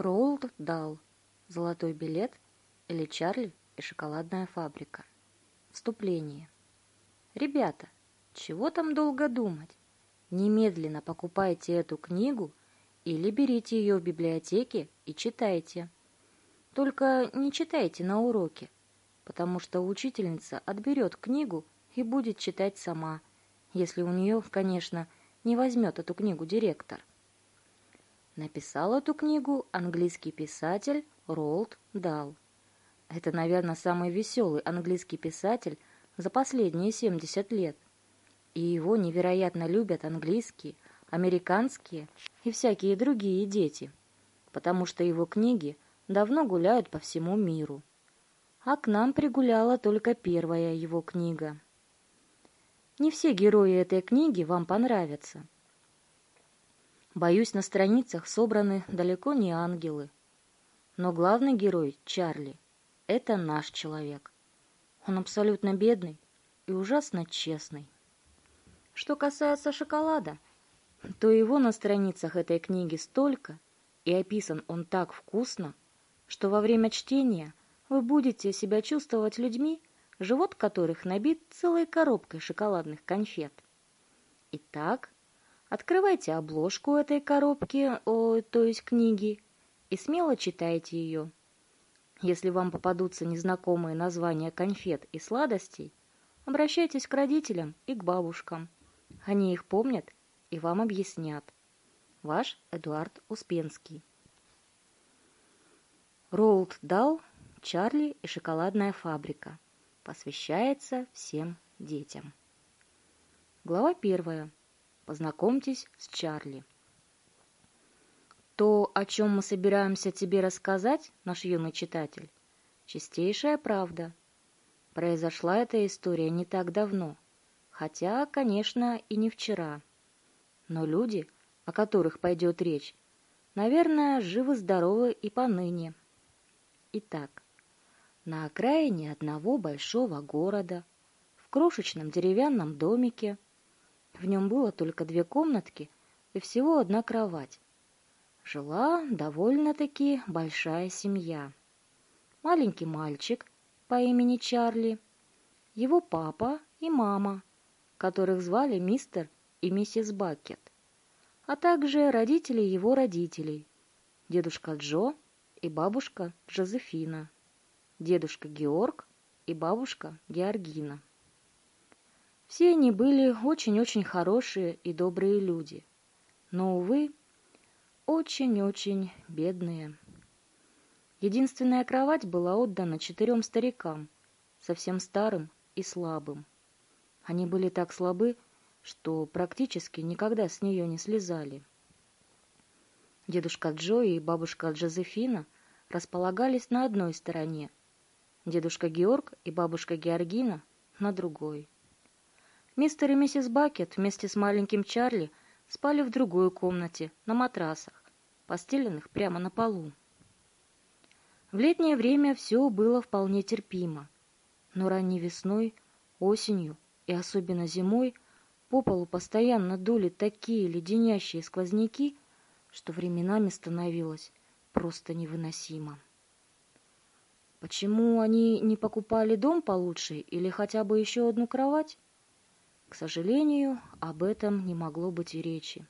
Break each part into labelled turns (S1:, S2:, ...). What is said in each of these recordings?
S1: Роулд Дал. Золотой билет или Чарли и шоколадная фабрика. Вступление. Ребята, чего там долго думать? Немедленно покупайте эту книгу или берите ее в библиотеке и читайте. Только не читайте на уроке, потому что учительница отберет книгу и будет читать сама, если у нее, конечно, не возьмет эту книгу директор. Написал эту книгу английский писатель Ролд Дал. Это, наверное, самый веселый английский писатель за последние 70 лет. И его невероятно любят английские, американские и всякие другие дети, потому что его книги давно гуляют по всему миру. А к нам пригуляла только первая его книга. Не все герои этой книги вам понравятся – Боюсь, на страницах собраны далеко не ангелы. Но главный герой, Чарли, это наш человек. Он абсолютно бедный и ужасно честный. Что касается шоколада, то его на страницах этой книги столько, и описан он так вкусно, что во время чтения вы будете себя чувствовать людьми, живот которых набит целой коробкой шоколадных конфет. Итак, Открывайте обложку этой коробки, о, то есть книги, и смело читайте ее. Если вам попадутся незнакомые названия конфет и сладостей, обращайтесь к родителям и к бабушкам. Они их помнят и вам объяснят. Ваш Эдуард Успенский. Роуд Дал, Чарли и шоколадная фабрика. Посвящается всем детям. Глава первая. Познакомьтесь с Чарли. То, о чем мы собираемся тебе рассказать, наш юный читатель, чистейшая правда. Произошла эта история не так давно, хотя, конечно, и не вчера. Но люди, о которых пойдет речь, наверное, живы-здоровы и поныне. Итак, на окраине одного большого города, в крошечном деревянном домике, в нем было только две комнатки и всего одна кровать. Жила довольно-таки большая семья. Маленький мальчик по имени Чарли, его папа и мама, которых звали мистер и миссис Бакет, а также родители его родителей, дедушка Джо и бабушка Джозефина, дедушка Георг и бабушка Георгина. Все они были очень-очень хорошие и добрые люди, но, увы, очень-очень бедные. Единственная кровать была отдана четырем старикам, совсем старым и слабым. Они были так слабы, что практически никогда с нее не слезали. Дедушка Джо и бабушка Джозефина располагались на одной стороне, дедушка Георг и бабушка Георгина на другой. Мистер и миссис Бакет вместе с маленьким Чарли спали в другой комнате, на матрасах, постеленных прямо на полу. В летнее время все было вполне терпимо, но ранней весной, осенью и особенно зимой по полу постоянно дули такие леденящие сквозняки, что временами становилось просто невыносимо. Почему они не покупали дом получше или хотя бы еще одну кровать? К сожалению, об этом не могло быть и речи.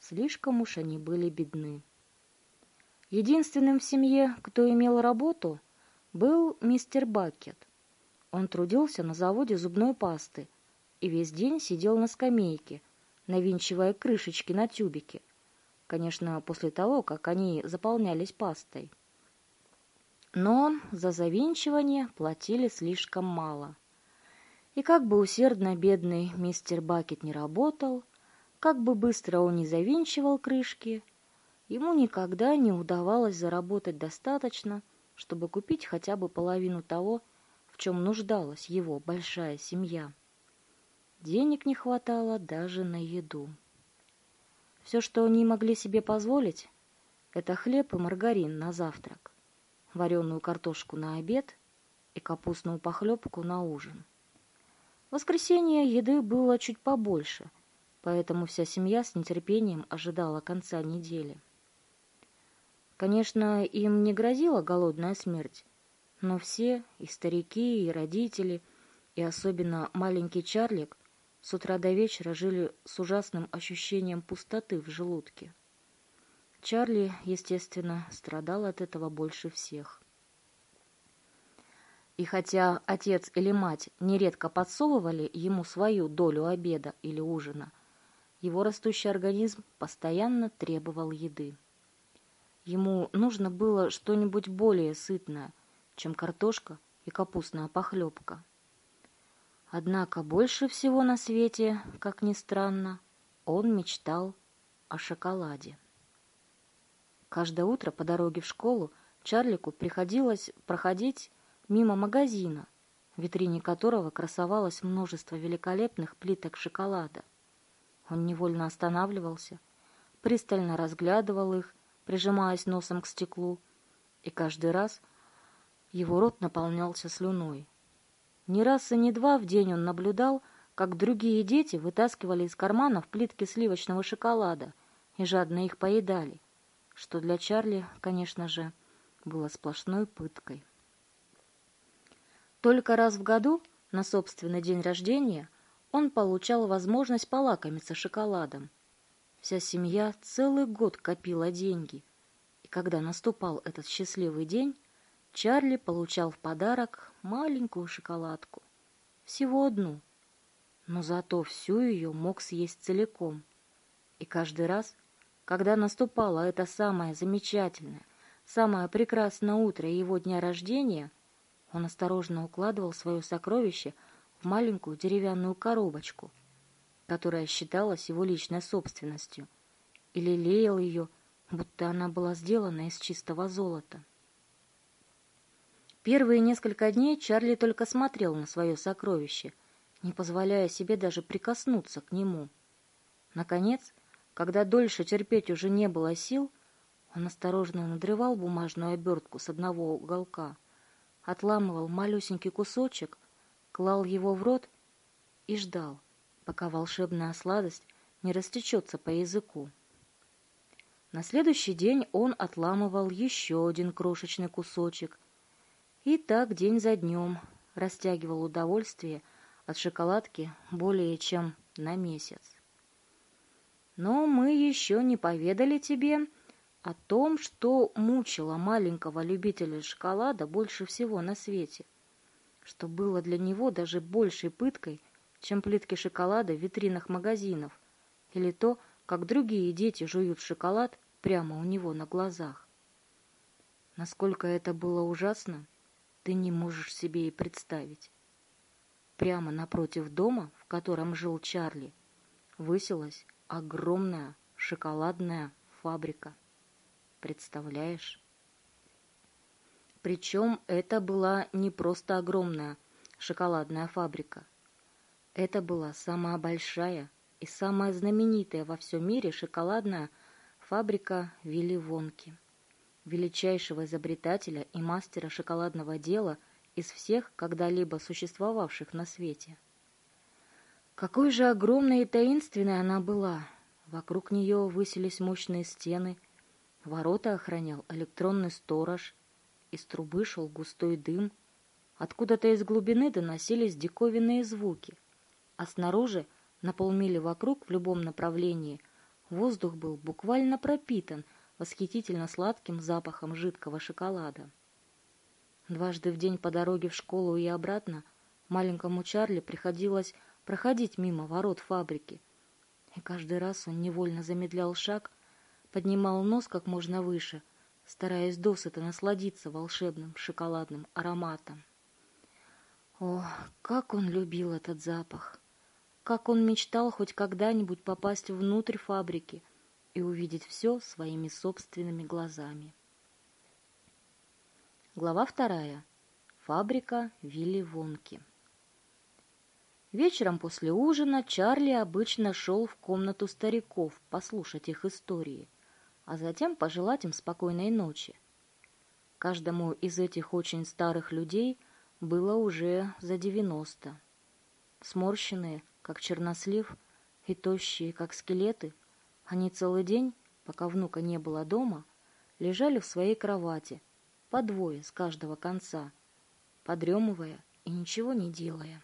S1: Слишком уж они были бедны. Единственным в семье, кто имел работу, был мистер Бакет. Он трудился на заводе зубной пасты и весь день сидел на скамейке, навинчивая крышечки на тюбике. Конечно, после того, как они заполнялись пастой. Но за завинчивание платили слишком мало. И как бы усердно бедный мистер Бакет не работал, как бы быстро он не завинчивал крышки, ему никогда не удавалось заработать достаточно, чтобы купить хотя бы половину того, в чем нуждалась его большая семья. Денег не хватало даже на еду. Все, что они могли себе позволить, это хлеб и маргарин на завтрак, вареную картошку на обед и капустную похлебку на ужин. В воскресенье еды было чуть побольше, поэтому вся семья с нетерпением ожидала конца недели. Конечно, им не грозила голодная смерть, но все, и старики, и родители, и особенно маленький Чарлик, с утра до вечера жили с ужасным ощущением пустоты в желудке. Чарли, естественно, страдал от этого больше всех. И хотя отец или мать нередко подсовывали ему свою долю обеда или ужина, его растущий организм постоянно требовал еды. Ему нужно было что-нибудь более сытное, чем картошка и капустная похлебка. Однако больше всего на свете, как ни странно, он мечтал о шоколаде. Каждое утро по дороге в школу Чарлику приходилось проходить мимо магазина, в витрине которого красовалось множество великолепных плиток шоколада. Он невольно останавливался, пристально разглядывал их, прижимаясь носом к стеклу, и каждый раз его рот наполнялся слюной. Не раз и не два в день он наблюдал, как другие дети вытаскивали из карманов плитки сливочного шоколада и жадно их поедали — что для Чарли, конечно же, было сплошной пыткой. Только раз в году, на собственный день рождения, он получал возможность полакомиться шоколадом. Вся семья целый год копила деньги, и когда наступал этот счастливый день, Чарли получал в подарок маленькую шоколадку. Всего одну, но зато всю ее мог съесть целиком. И каждый раз, когда наступало это самое замечательное, самое прекрасное утро его дня рождения, он осторожно укладывал свое сокровище в маленькую деревянную коробочку, которая считалась его личной собственностью, и лелеял ее, будто она была сделана из чистого золота. Первые несколько дней Чарли только смотрел на свое сокровище, не позволяя себе даже прикоснуться к нему. Наконец, когда дольше терпеть уже не было сил, он осторожно надрывал бумажную обертку с одного уголка, отламывал малюсенький кусочек, клал его в рот и ждал, пока волшебная сладость не растечется по языку. На следующий день он отламывал еще один крошечный кусочек, и так день за днем растягивал удовольствие от шоколадки более чем на месяц. Но мы еще не поведали тебе о том, что мучило маленького любителя шоколада больше всего на свете, что было для него даже большей пыткой, чем плитки шоколада в витринах магазинов, или то, как другие дети жуют шоколад прямо у него на глазах. Насколько это было ужасно, ты не можешь себе и представить. Прямо напротив дома, в котором жил Чарли, высилась огромная шоколадная фабрика. Представляешь? Причем это была не просто огромная шоколадная фабрика. Это была самая большая и самая знаменитая во всем мире шоколадная фабрика Вилли Вонки, величайшего изобретателя и мастера шоколадного дела из всех когда-либо существовавших на свете. Какой же огромной и таинственной она была! Вокруг нее высились мощные стены, ворота охранял электронный сторож, из трубы шел густой дым, откуда-то из глубины доносились диковинные звуки, а снаружи, на полмили вокруг в любом направлении, воздух был буквально пропитан восхитительно сладким запахом жидкого шоколада. Дважды в день по дороге в школу и обратно маленькому Чарли приходилось проходить мимо ворот фабрики. И каждый раз он невольно замедлял шаг, поднимал нос как можно выше, стараясь досыта насладиться волшебным шоколадным ароматом. О, как он любил этот запах! Как он мечтал хоть когда-нибудь попасть внутрь фабрики и увидеть все своими собственными глазами. Глава вторая. Фабрика Вилли Вонки. Вечером после ужина Чарли обычно шел в комнату стариков послушать их истории, а затем пожелать им спокойной ночи. Каждому из этих очень старых людей было уже за девяносто. Сморщенные, как чернослив, и тощие, как скелеты, они целый день, пока внука не было дома, лежали в своей кровати, по двое с каждого конца, подремывая и ничего не делая.